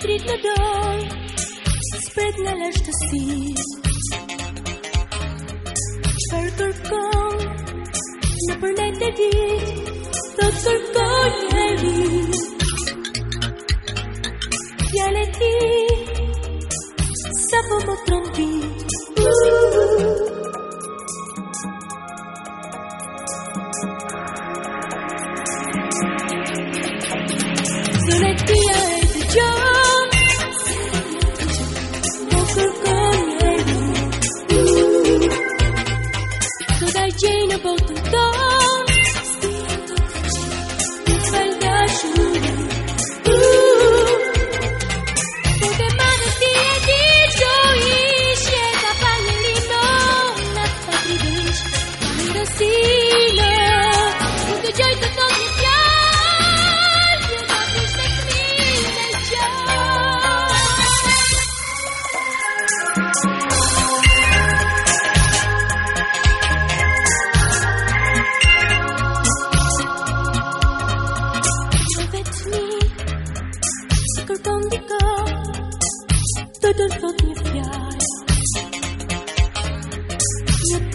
drit në doj Spet në lesh të si Për kërkoj Në përnet të dit Të të kërkoj në heri Kjallet ti Sa po më trombi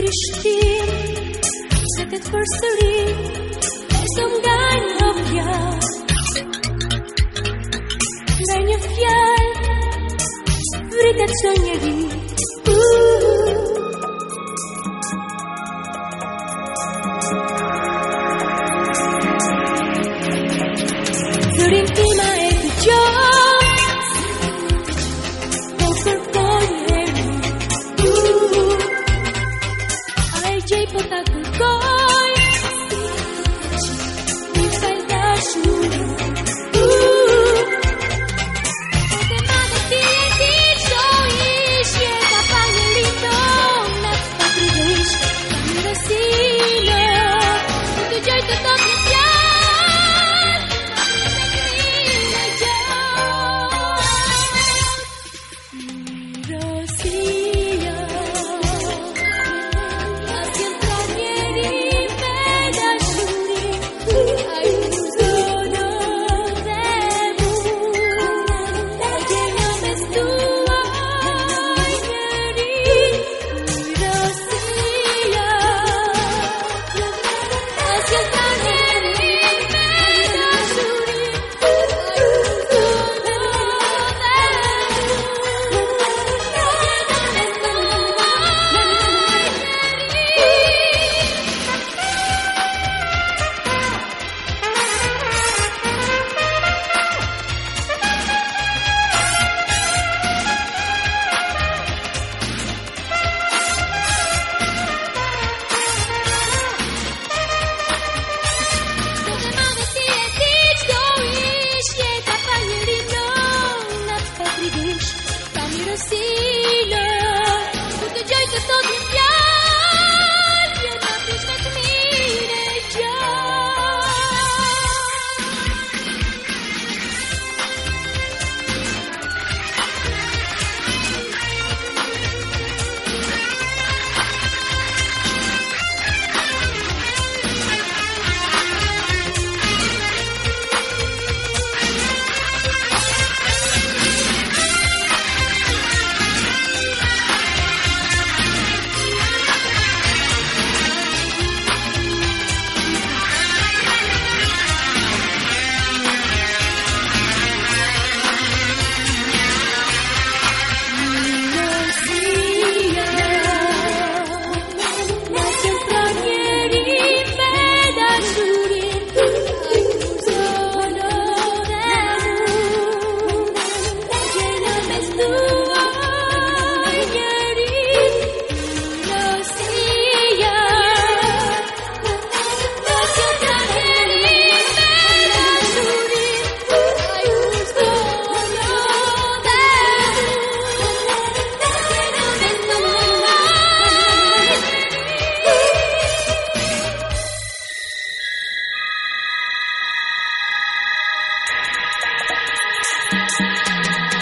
prishtin Se të të përsëri E së nga një fjall Në një fjall Vritet që njëri Uuuu uh, 不再孤独。to see Thank you.